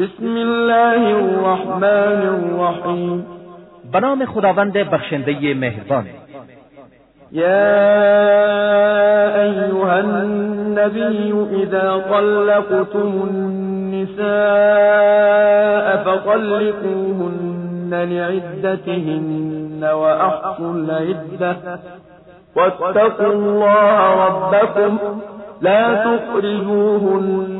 بسم الله الرحمن الرحیم به نام خداوند بخشنده مهربان. يا أيها النبي إذا طلقتم النساء فطلقوهن لعدتهن وأحصوا العدة. واتقوا الله ربكم. لا تخرجوهن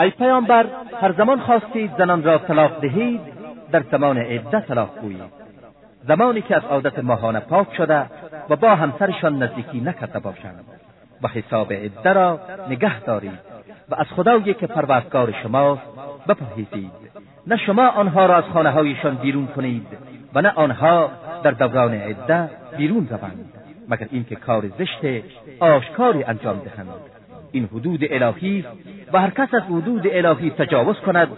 ای پیامبر هر زمان خواستید زنان را طلاق دهید در زمان عده طلاق گویید زمانی که از عادت ماهانه پاک شده و با همسرشان نزدیکی نکرده باشند. و حساب عده را نگه دارید و از خدایی که پروردگار شماست بپرهیزید. نه شما آنها را از خانه هایشان بیرون کنید و نه آنها در دوران عده بیرون روند مگر اینکه کار زشت آشکاری انجام دهند. این حدود الهی و هر کس از حدود الهی تجاوز کند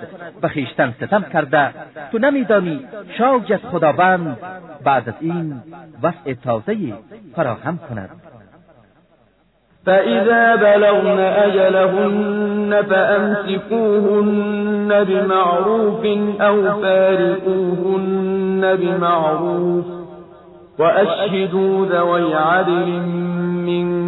و خیشتن ستم کرده تو نمیدانی شاید خداوند بعد از این وضع تازه فراهم کند. فإذا بلغن أجلهن فأمسكوهن بمعروف أو فارقوهن بمعروف وأشهدوا ذوي عدل منكم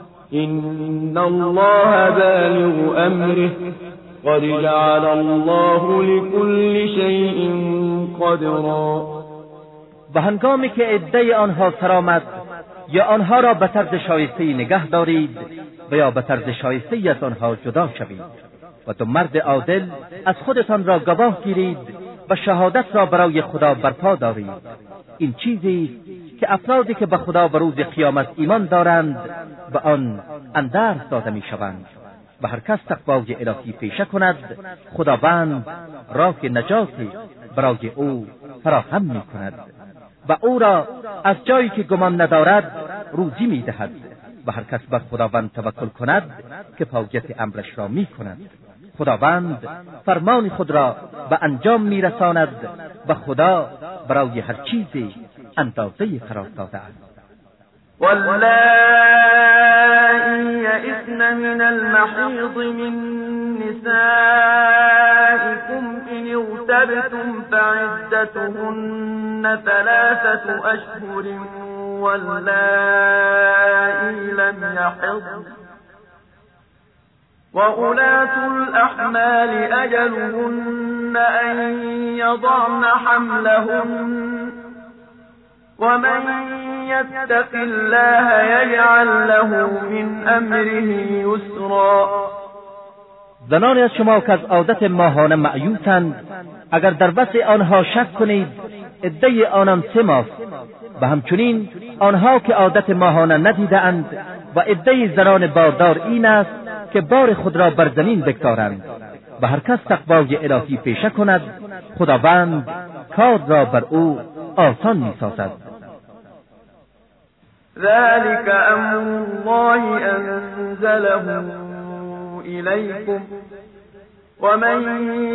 إن الله بالغ أمره. قد جعل الله لكل شيء قدرا. و هنگامی که عده آنها سرآمد یا آنها را به طرز شایسته نگه دارید و یا به طرز شایسته از آنها جدا شوید. و تو مرد عادل از خودتان را گواه گیرید و شهادت را برای خدا برپا دارید. این چیزی که افرادی که به خدا و روز قیامت ایمان دارند به آن اندرس داده می شوند و هر کس تقوای الهی پیشه کند خداوند راه نجات برای او فراهم می کند و او را از جایی که گمان ندارد روزی می دهد و هر کس بر خداوند توکل کند که فوجت امرش را می کند خداوند فرمان خود را به انجام می رساند و خدا برای هر چیزی اندازه قرار داده است واللائي يئسن من المحيض من نسائكم إن ارتبتم فعدتهن ثلاثة أشهر واللائي لم يحضن وأولاة الأحمال أجلهن أن يضعن حملهن ومن يتق الله يجعل له من امره يسرا. زنانی از شما که از عادت ماهانه معیوتند اگر در وسع آنها شک کنید عده آنان سه ماه. و همچنین آنها که عادت ماهانه ندیدهاند و عده زنان باردار این است که بار خود را بر زمین بگذارند و هر کس تقوای الهی پیشه کند خداوند کار را بر او آسان می‌سازد. ذلك أمر الله أنزله إليكم ومن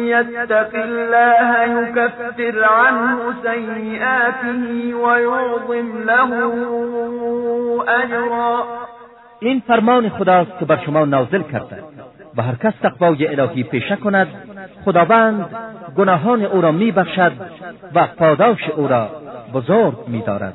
يتق الله يكفر عنه سيئاته ويعظم له أجرا این فرمان خداست که بر شما نازل کرده و هر کس تقوای الهی پیشه کند خداوند گناهان او را میبخشد و پاداش او را بزرگ میدارد.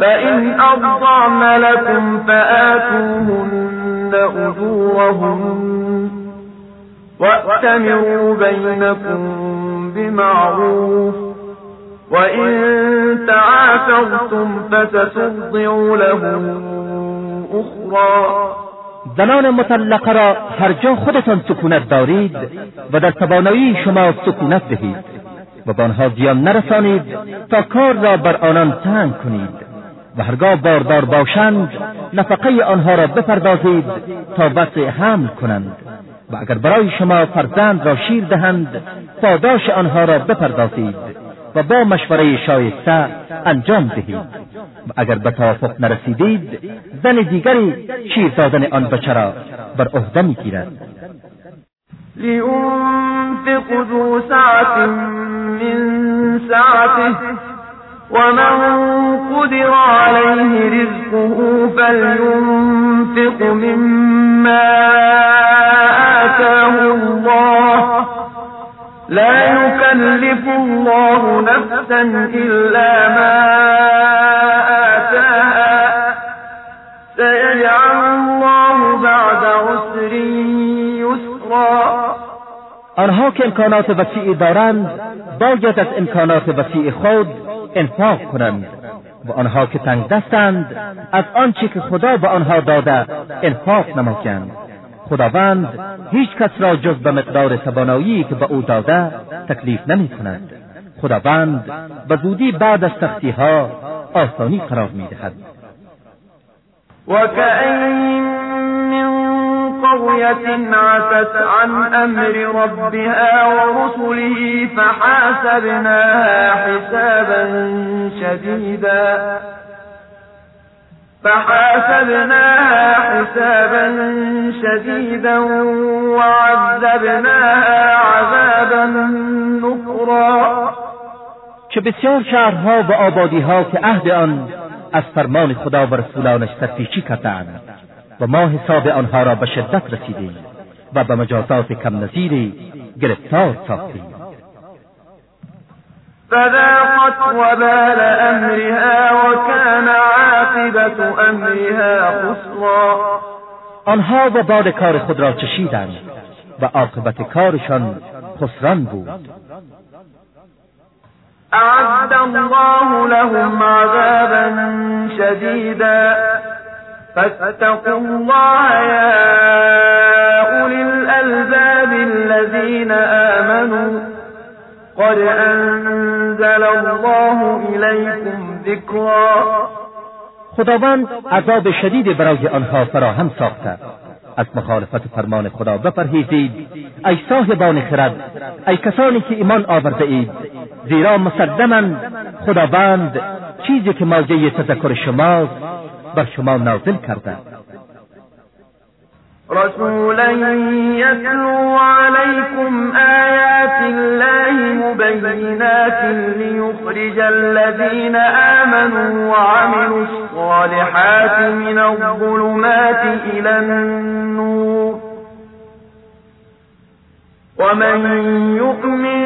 فإن أرضعن لكم فآتوهن أجورهن وأتمروا بينكم بمعروف وإن تعاثرتم فتترضع له أخرى زنان مطلقه را هر جا خودتان سکونت دارید و در توانایی شما سکونت دهید و به آنها زیان نرسانید تا کار را بر آنان تنگ کنید. و هرگاه باردار باشند نفقه آنها را بپردازید تا وسع حمل کنند. و اگر برای شما فرزند را شیر دهند پاداش آنها را بپردازید و با مشوره شایسته انجام دهید. و اگر به توافق نرسیدید زن دیگری شیر دادن آن بچه را بر عهده می‌گیرد. لينفق ذو سعة من سعته ومن قدر عليه رزقه فلينفق مما آتاه الله لا يكلف الله نفسا إلا ما آتاها سيجعل الله بعد عسر يسرا. آنها که امکانات وسیعی دارند باید از امکانات وسیع خود. انفاق کنند و آنها که تنگ دستند از آنچه که خدا به آنها داده انفاق نمایند. خداوند هیچ کس را جز به مقدار توانایی که به او داده تکلیف نمی کند. خداوند به زودی بعد از سختی ها آسانی قرار می دهد. و قرية عتت عن أمر ربها ورسله فحاسبناها حسابا شديدا. فحاسبناها حسابا شديدا وعذبناها عذابا نكرا. چه بسیار شهرها و آبادیها که عهد آن از فرمان خدا و رسولانش سرپیچی کردند. و ما حساب آنها را به شدت رسیدیم و به مجازات کم نظیری گرفتار ساختیم. فذاقت وبال امرها وكان عاقبت امرها خسرا. آنها و بال کار خود را چشیدند و عاقبت کارشان خسران بود. اعد الله لهم عذابا شدیدا. فاتقوا الله يا أولي الألباب الذين آمنوا. قد أنزل الله إليكم ذكرا. خداوند عذاب شدید برای آنها فراهم ساخته. از مخالفت فرمان خدا بپرهیزید. ای صاحبان خرد ای کسانی که ایمان آورده اید. زیرا مسلما خداوند چیزی که موجه تذکر شماست بر شما نازل کرده رسولا يتلو عليكم آيات الله مبينات ليخرج الذين آمنوا وعملوا الصالحات من الظلمات إلى النور. ومن يؤمن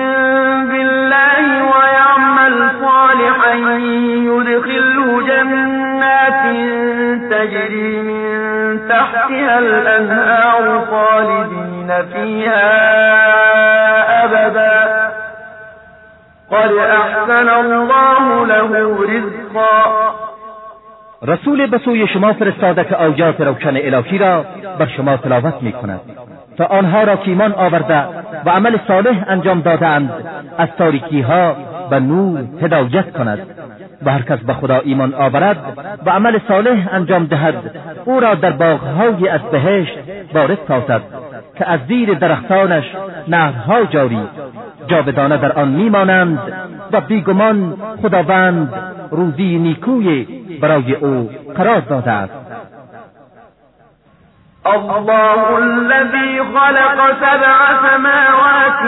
بالله ويعمل صالحا تجري من تحتها الأنهار خالدين فيها أبدا. قد أحسن الله له رزقا. رسول به سوی شما فرستاده که آیات روشن الهی را بر شما تلاوت می کند تا آنها را که ایمان آورده و عمل صالح انجام دادند از تاریکی ها به نور هدایت کند. و هر کس به خدا ایمان آورد و عمل صالح انجام دهد. او را در باغهای از بهشت وارد سازد که از زیر درختانش نهرها جاری. جاودانه در آن میمانند و بیگمان خداوند روزی نیکوی برای او قرار داده است. الله الذي خلق سبع سماوات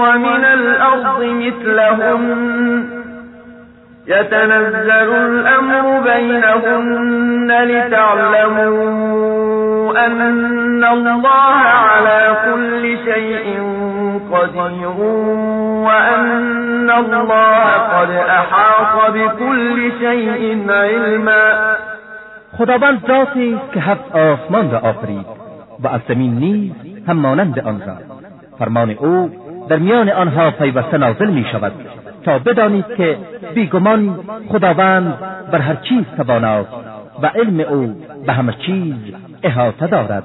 ومن الأرض مثلهم يتنزل الأمر بينهن لتعلموا أن الله على كل شيء قدير وأن الله قد أحاط بكل شيء علما. خداوند ذاتی که هفت آسمان را آفرید و از زمین نیز هم مانند آن را. فرمان او در میان آنها پیوسته نازل می شود تا بدانید که بیگمان خداوند بر هر چیز تواناست و علم او به همه چیز احاطه دارد.